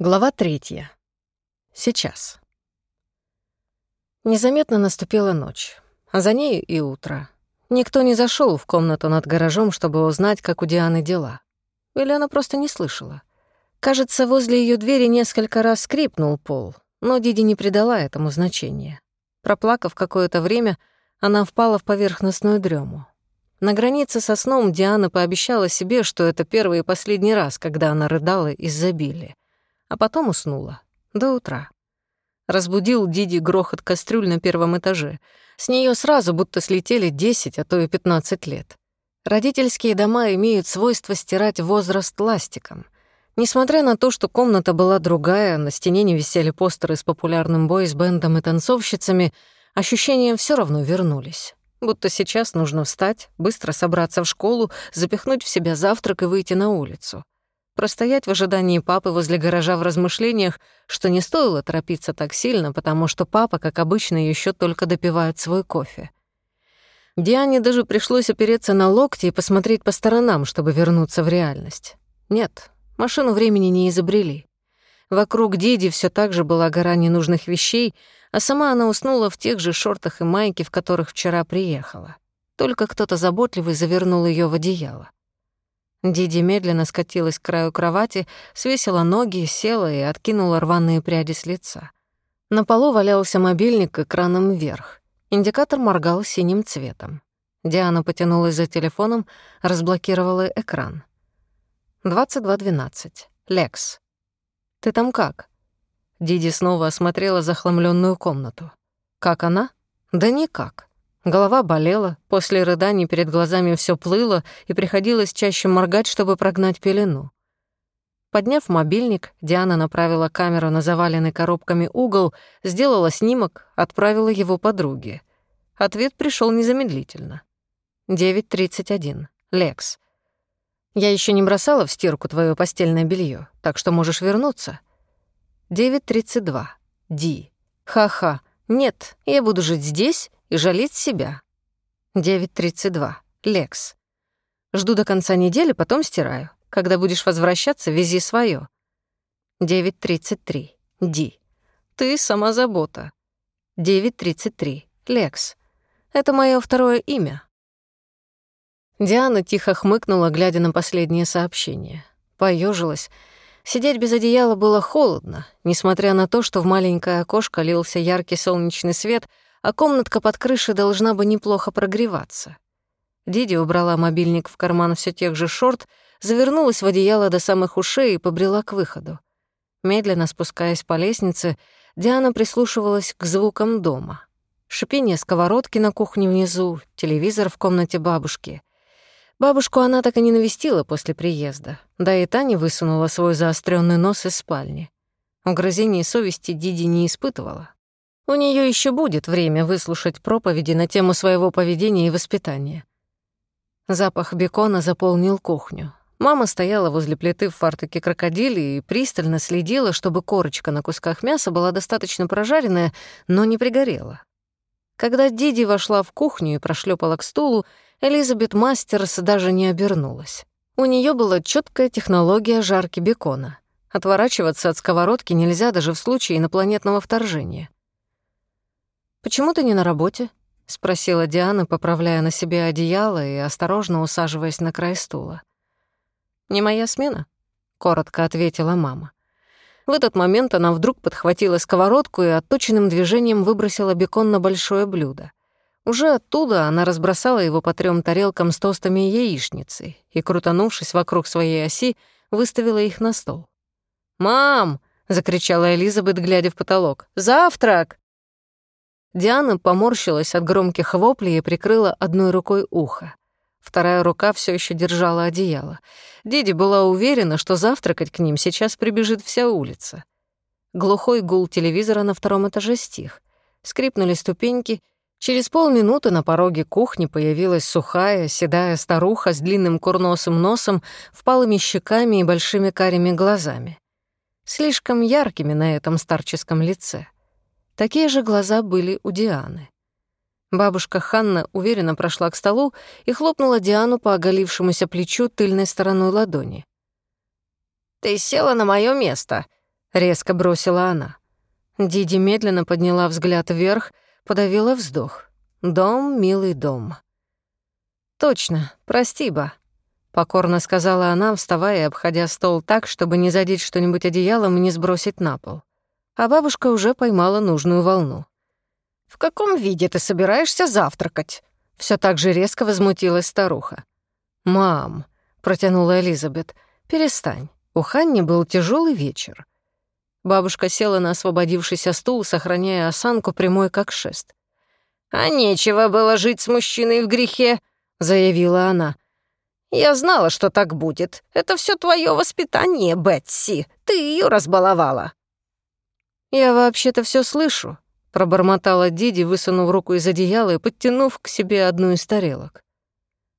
Глава третья. Сейчас. Незаметно наступила ночь, а за ней и утро. Никто не зашел в комнату над гаражом, чтобы узнать, как у Дианы дела. Или она просто не слышала. Кажется, возле ее двери несколько раз скрипнул пол, но Диди не придала этому значения. Проплакав какое-то время, она впала в поверхностную дрему. На границе со сном Диана пообещала себе, что это первый и последний раз, когда она рыдала из-за Билли а потом уснула. До утра. Разбудил Диди грохот кастрюль на первом этаже. С нее сразу будто слетели 10, а то и 15 лет. Родительские дома имеют свойство стирать возраст ластиком. Несмотря на то, что комната была другая, на стене не висели постеры с популярным бойс-бендом и танцовщицами, ощущения все равно вернулись. Будто сейчас нужно встать, быстро собраться в школу, запихнуть в себя завтрак и выйти на улицу простоять в ожидании папы возле гаража в размышлениях, что не стоило торопиться так сильно, потому что папа, как обычно, еще только допивает свой кофе. Диане даже пришлось опереться на локти и посмотреть по сторонам, чтобы вернуться в реальность. Нет, машину времени не изобрели. Вокруг Диди все так же была гора ненужных вещей, а сама она уснула в тех же шортах и майке, в которых вчера приехала. Только кто-то заботливый завернул ее в одеяло. Диди медленно скатилась к краю кровати, свесила ноги, села и откинула рваные пряди с лица. На полу валялся мобильник экраном вверх. Индикатор моргал синим цветом. Диана потянулась за телефоном, разблокировала экран. 22.12. Лекс. «Ты там как?» Диди снова осмотрела захламленную комнату. «Как она?» «Да никак. Голова болела, после рыданий перед глазами все плыло, и приходилось чаще моргать, чтобы прогнать пелену. Подняв мобильник, Диана направила камеру на заваленный коробками угол, сделала снимок, отправила его подруге. Ответ пришел незамедлительно. 9.31. Лекс. «Я еще не бросала в стирку твое постельное белье, так что можешь вернуться». 9.32. Ди. Ха-ха. Нет, я буду жить здесь и жалеть себя. 9.32. Лекс. Жду до конца недели, потом стираю. Когда будешь возвращаться, вези свое. 9.33. Ди. Ты сама забота. 9.33. Лекс. Это мое второе имя. Диана тихо хмыкнула, глядя на последнее сообщение. Поежилась. Сидеть без одеяла было холодно, несмотря на то, что в маленькое окошко лился яркий солнечный свет — а комнатка под крышей должна бы неплохо прогреваться. Диди убрала мобильник в карман все тех же шорт, завернулась в одеяло до самых ушей и побрела к выходу. Медленно спускаясь по лестнице, Диана прислушивалась к звукам дома. Шипение сковородки на кухне внизу, телевизор в комнате бабушки. Бабушку она так и не навестила после приезда, да и та не высунула свой заостренный нос из спальни. Угрызений совести Диди не испытывала. У нее еще будет время выслушать проповеди на тему своего поведения и воспитания. Запах бекона заполнил кухню. Мама стояла возле плиты в фартуке крокодили и пристально следила, чтобы корочка на кусках мяса была достаточно прожаренная, но не пригорела. Когда Диди вошла в кухню и прошлепала к стулу, Элизабет Мастерс даже не обернулась. У нее была четкая технология жарки бекона. Отворачиваться от сковородки нельзя даже в случае инопланетного вторжения. «Почему ты не на работе?» — спросила Диана, поправляя на себе одеяло и осторожно усаживаясь на край стула. «Не моя смена», — коротко ответила мама. В этот момент она вдруг подхватила сковородку и отточенным движением выбросила бекон на большое блюдо. Уже оттуда она разбросала его по трём тарелкам с тостами и яичницей и, крутанувшись вокруг своей оси, выставила их на стол. «Мам!» — закричала Элизабет, глядя в потолок. «Завтрак!» Диана поморщилась от громких воплей и прикрыла одной рукой ухо. Вторая рука все еще держала одеяло. Диди была уверена, что завтракать к ним сейчас прибежит вся улица. Глухой гул телевизора на втором этаже стих. Скрипнули ступеньки. Через полминуты на пороге кухни появилась сухая, седая старуха с длинным курносым носом, впалыми щеками и большими карими глазами. Слишком яркими на этом старческом лице. Такие же глаза были у Дианы. Бабушка Ханна уверенно прошла к столу и хлопнула Диану по оголившемуся плечу тыльной стороной ладони. «Ты села на моё место», —— резко бросила она. Диди медленно подняла взгляд вверх, подавила вздох. «Дом, милый дом». «Точно, прости, ба», — покорно сказала она, вставая и обходя стол так, чтобы не задеть что-нибудь одеялом и не сбросить на пол. А бабушка уже поймала нужную волну. «В каком виде ты собираешься завтракать?» Все так же резко возмутилась старуха. «Мам», — протянула Элизабет, — «перестань. У Ханни был тяжелый вечер». Бабушка села на освободившийся стул, сохраняя осанку прямой как шест. «А нечего было жить с мужчиной в грехе», — заявила она. «Я знала, что так будет. Это все твое воспитание, Бетси. Ты ее разбаловала». «Я вообще-то все слышу», — пробормотала Диди, высунув руку из одеяла и подтянув к себе одну из тарелок.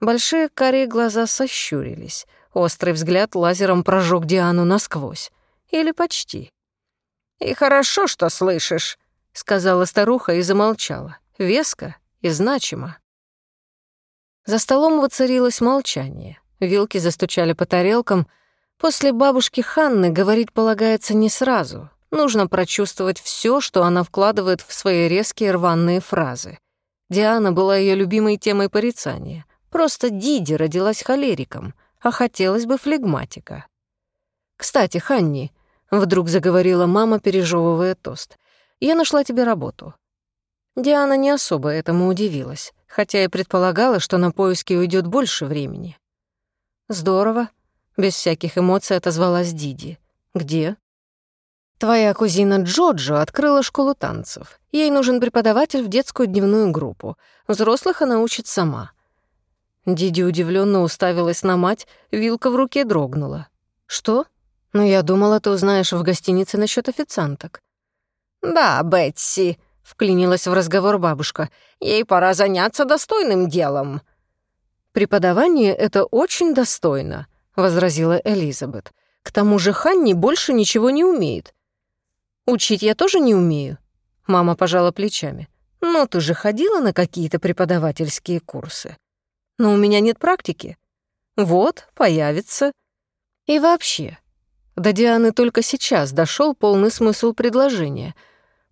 Большие карие глаза сощурились. Острый взгляд лазером прожег Диану насквозь. Или почти. «И хорошо, что слышишь», — сказала старуха и замолчала. Веско и значимо. За столом воцарилось молчание. Вилки застучали по тарелкам. После бабушки Ханны говорить полагается не сразу. Нужно прочувствовать все, что она вкладывает в свои резкие рваные фразы. Диана была ее любимой темой порицания. Просто Диди родилась холериком, а хотелось бы флегматика. «Кстати, Ханни», — вдруг заговорила мама, пережевывая тост, «я нашла тебе работу». Диана не особо этому удивилась, хотя и предполагала, что на поиски уйдет больше времени. «Здорово», — без всяких эмоций отозвалась Диди. «Где?» Твоя кузина Джоджо открыла школу танцев. Ей нужен преподаватель в детскую дневную группу. Взрослых она учит сама. Диди удивленно уставилась на мать, вилка в руке дрогнула. «Что? Ну, я думала, ты узнаешь в гостинице насчет официанток». «Да, Бетси», — вклинилась в разговор бабушка, «ей пора заняться достойным делом». «Преподавание — это очень достойно», — возразила Элизабет. «К тому же Ханни больше ничего не умеет. Учить я тоже не умею. Мама пожала плечами. Но ты же ходила на какие-то преподавательские курсы. Но у меня нет практики. Вот, появится. И вообще, до Дианы только сейчас дошел полный смысл предложения.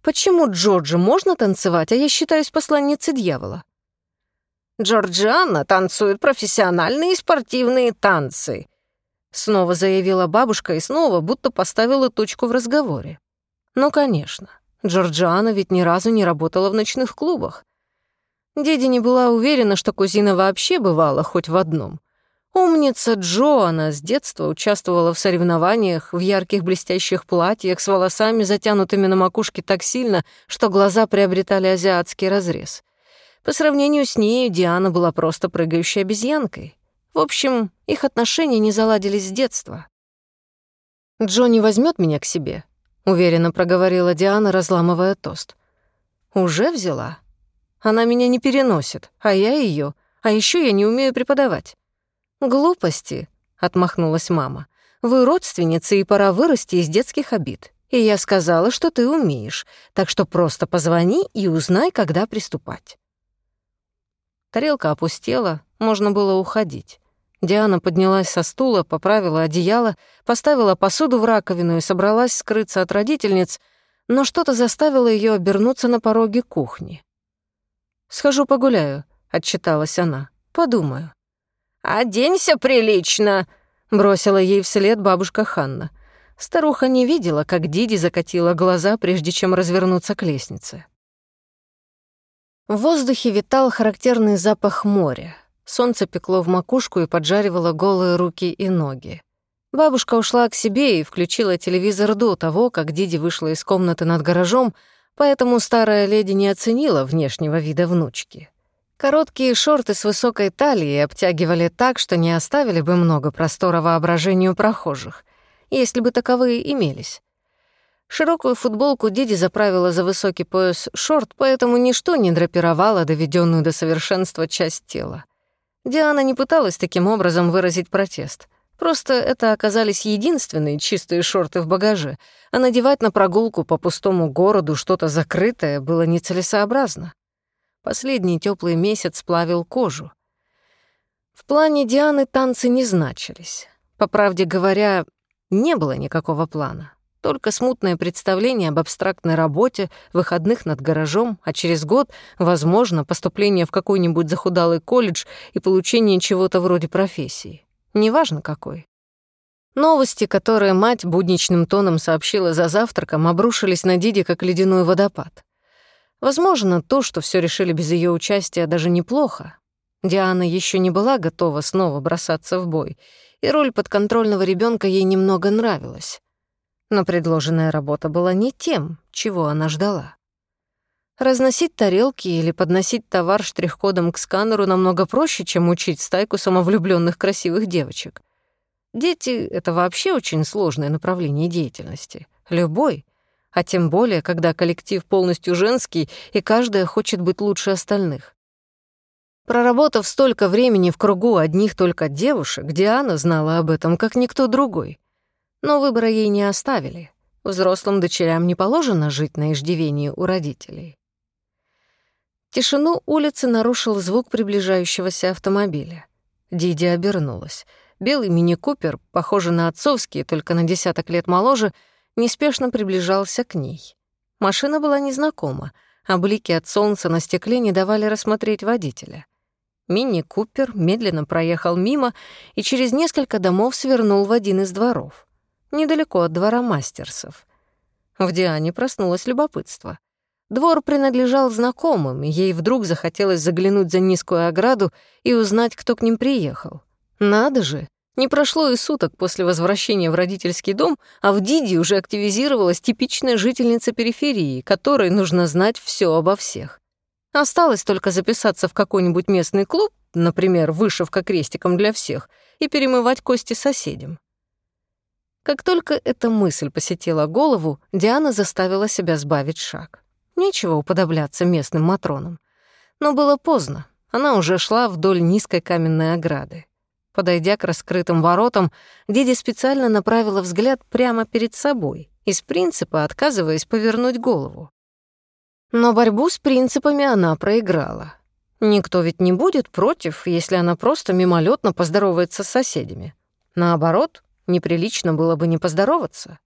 Почему Джорджи можно танцевать, а я считаюсь посланницей дьявола? Джорджиана танцует профессиональные спортивные танцы, снова заявила бабушка и снова будто поставила точку в разговоре. Ну, конечно. Джорджиана ведь ни разу не работала в ночных клубах. Диди не была уверена, что кузина вообще бывала хоть в одном. Умница Джоана с детства участвовала в соревнованиях в ярких блестящих платьях с волосами, затянутыми на макушке так сильно, что глаза приобретали азиатский разрез. По сравнению с ней Диана была просто прыгающей обезьянкой. В общем, их отношения не заладились с детства. «Джо не возьмет меня к себе», — уверенно проговорила Диана, разламывая тост. «Уже взяла? Она меня не переносит, а я ее. А еще я не умею преподавать». «Глупости», — отмахнулась мама. «Вы родственницы, и пора вырасти из детских обид. И я сказала, что ты умеешь, так что просто позвони и узнай, когда приступать». Тарелка опустела, можно было уходить. Диана поднялась со стула, поправила одеяло, поставила посуду в раковину и собралась скрыться от родительниц, но что-то заставило ее обернуться на пороге кухни. «Схожу погуляю», — отчиталась она. «Подумаю». «Оденься прилично», — бросила ей вслед бабушка Ханна. Старуха не видела, как Диди закатила глаза, прежде чем развернуться к лестнице. В воздухе витал характерный запах моря. Солнце пекло в макушку и поджаривало голые руки и ноги. Бабушка ушла к себе и включила телевизор до того, как Диди вышла из комнаты над гаражом, поэтому старая леди не оценила внешнего вида внучки. Короткие шорты с высокой талией обтягивали так, что не оставили бы много простора воображению прохожих, если бы таковые имелись. Широкую футболку Диди заправила за высокий пояс шорт, поэтому ничто не драпировало доведенную до совершенства часть тела. Диана не пыталась таким образом выразить протест. Просто это оказались единственные чистые шорты в багаже, а надевать на прогулку по пустому городу что-то закрытое было нецелесообразно. Последний теплый месяц плавил кожу. В плане Дианы танцы не значились. По правде говоря, не было никакого плана. Только смутное представление об абстрактной работе, выходных над гаражом, а через год, возможно, поступление в какой-нибудь захудалый колледж и получение чего-то вроде профессии. Неважно какой. Новости, которые мать будничным тоном сообщила за завтраком, обрушились на Диди как ледяной водопад. Возможно, то, что все решили без ее участия, даже неплохо. Диана еще не была готова снова бросаться в бой, и роль подконтрольного ребенка ей немного нравилась. Но предложенная работа была не тем, чего она ждала. Разносить тарелки или подносить товар штрих-кодом к сканеру намного проще, чем учить стайку самовлюбленных красивых девочек. Дети — это вообще очень сложное направление деятельности. Любой. А тем более, когда коллектив полностью женский, и каждая хочет быть лучше остальных. Проработав столько времени в кругу одних только девушек, Диана знала об этом, как никто другой. Но выбора ей не оставили. Взрослым дочерям не положено жить на иждивении у родителей. Тишину улицы нарушил звук приближающегося автомобиля. Диди обернулась. Белый мини-купер, похожий на отцовский, только на десяток лет моложе, неспешно приближался к ней. Машина была незнакома, а блики от солнца на стекле не давали рассмотреть водителя. Мини-купер медленно проехал мимо и через несколько домов свернул в один из дворов недалеко от двора мастерсов. В Диане проснулось любопытство. Двор принадлежал знакомым, и ей вдруг захотелось заглянуть за низкую ограду и узнать, кто к ним приехал. Надо же, не прошло и суток после возвращения в родительский дом, а в Диди уже активизировалась типичная жительница периферии, которой нужно знать все обо всех. Осталось только записаться в какой-нибудь местный клуб, например, вышивка крестиком для всех, и перемывать кости соседям. Как только эта мысль посетила голову, Диана заставила себя сбавить шаг. Нечего уподобляться местным матронам. Но было поздно. Она уже шла вдоль низкой каменной ограды. Подойдя к раскрытым воротам, Диди специально направила взгляд прямо перед собой, из принципа отказываясь повернуть голову. Но борьбу с принципами она проиграла. Никто ведь не будет против, если она просто мимолетно поздоровается с соседями. Наоборот, неприлично было бы не поздороваться.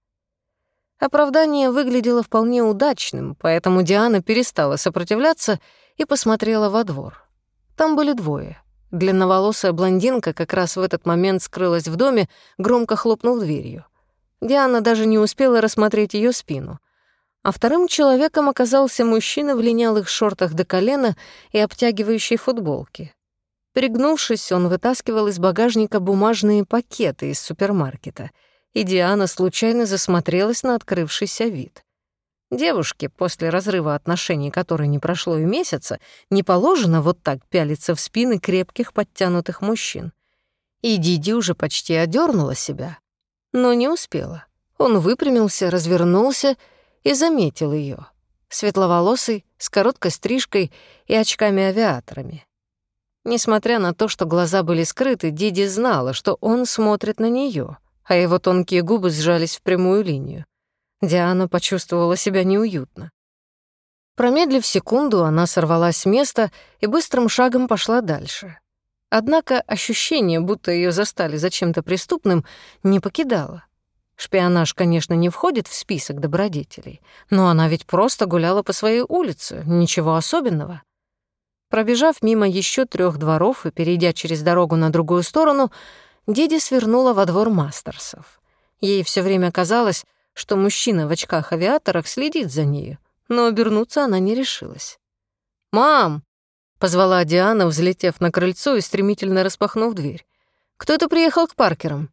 Оправдание выглядело вполне удачным, поэтому Диана перестала сопротивляться и посмотрела во двор. Там были двое. Длинноволосая блондинка как раз в этот момент скрылась в доме, громко хлопнув дверью. Диана даже не успела рассмотреть ее спину. А вторым человеком оказался мужчина в линялых шортах до колена и обтягивающей футболке. Пригнувшись, он вытаскивал из багажника бумажные пакеты из супермаркета, и Диана случайно засмотрелась на открывшийся вид. Девушке, после разрыва отношений, которой не прошло и месяца, не положено вот так пялиться в спины крепких подтянутых мужчин. И Диди уже почти одернула себя, но не успела. Он выпрямился, развернулся и заметил ее, светловолосый, с короткой стрижкой и очками-авиаторами. Несмотря на то, что глаза были скрыты, Диди знала, что он смотрит на нее, а его тонкие губы сжались в прямую линию. Диана почувствовала себя неуютно. Промедлив секунду, она сорвалась с места и быстрым шагом пошла дальше. Однако ощущение, будто ее застали за чем-то преступным, не покидало. Шпионаж, конечно, не входит в список добродетелей, но она ведь просто гуляла по своей улице, ничего особенного. Пробежав мимо еще трех дворов и перейдя через дорогу на другую сторону, Диди свернула во двор Мастерсов. Ей все время казалось, что мужчина в очках-авиаторах следит за нею, но обернуться она не решилась. «Мам!» — позвала Диана, взлетев на крыльцо и стремительно распахнув дверь. «Кто-то приехал к Паркерам».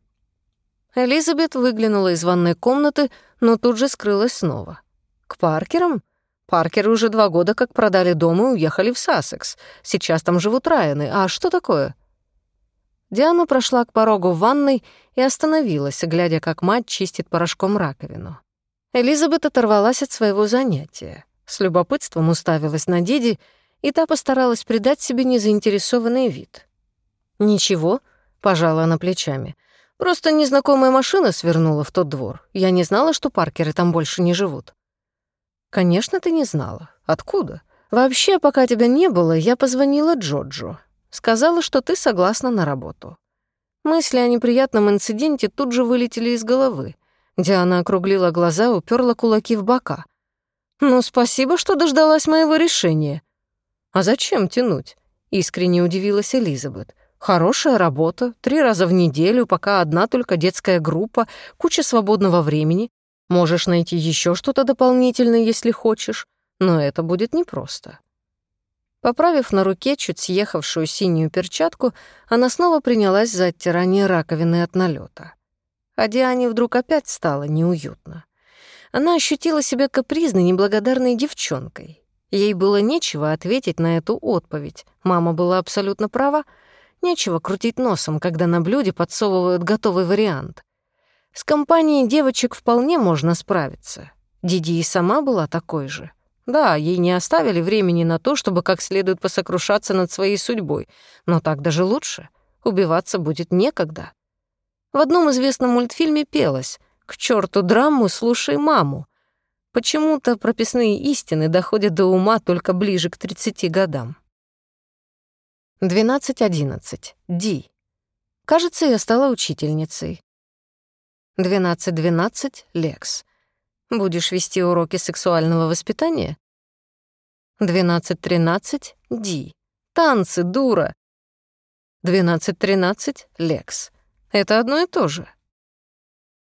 Элизабет выглянула из ванной комнаты, но тут же скрылась снова. «К Паркерам?» Паркеры уже два года как продали дом и уехали в Сассекс. Сейчас там живут Райаны. А что такое?» Диана прошла к порогу в ванной и остановилась, глядя, как мать чистит порошком раковину. Элизабет оторвалась от своего занятия. С любопытством уставилась на Диди, и та постаралась придать себе незаинтересованный вид. «Ничего», — пожала она плечами. «Просто незнакомая машина свернула в тот двор. Я не знала, что Паркеры там больше не живут». «Конечно, ты не знала. Откуда? Вообще, пока тебя не было, я позвонила Джоджо. Сказала, что ты согласна на работу». Мысли о неприятном инциденте тут же вылетели из головы. Диана округлила глаза, уперла кулаки в бока. «Ну, спасибо, что дождалась моего решения». «А зачем тянуть?» — искренне удивилась Элизабет. «Хорошая работа, три раза в неделю, пока одна только детская группа, куча свободного времени. Можешь найти еще что-то дополнительное, если хочешь, но это будет непросто». Поправив на руке чуть съехавшую синюю перчатку, она снова принялась за оттирание раковины от налета. А Диане вдруг опять стало неуютно. Она ощутила себя капризной, неблагодарной девчонкой. Ей было нечего ответить на эту отповедь. Мама была абсолютно права. Нечего крутить носом, когда на блюде подсовывают готовый вариант. С компанией девочек вполне можно справиться. Диди и сама была такой же. Да, ей не оставили времени на то, чтобы как следует посокрушаться над своей судьбой, но так даже лучше. Убиваться будет некогда. В одном известном мультфильме пелось «К черту драму, слушай маму». Почему-то прописные истины доходят до ума только ближе к 30 годам. 12.11. Ди. Кажется, я стала учительницей. 12.12. Лекс. Будешь вести уроки сексуального воспитания? 12.13. Ди. Танцы, дура. 12.13. Лекс. Это одно и то же.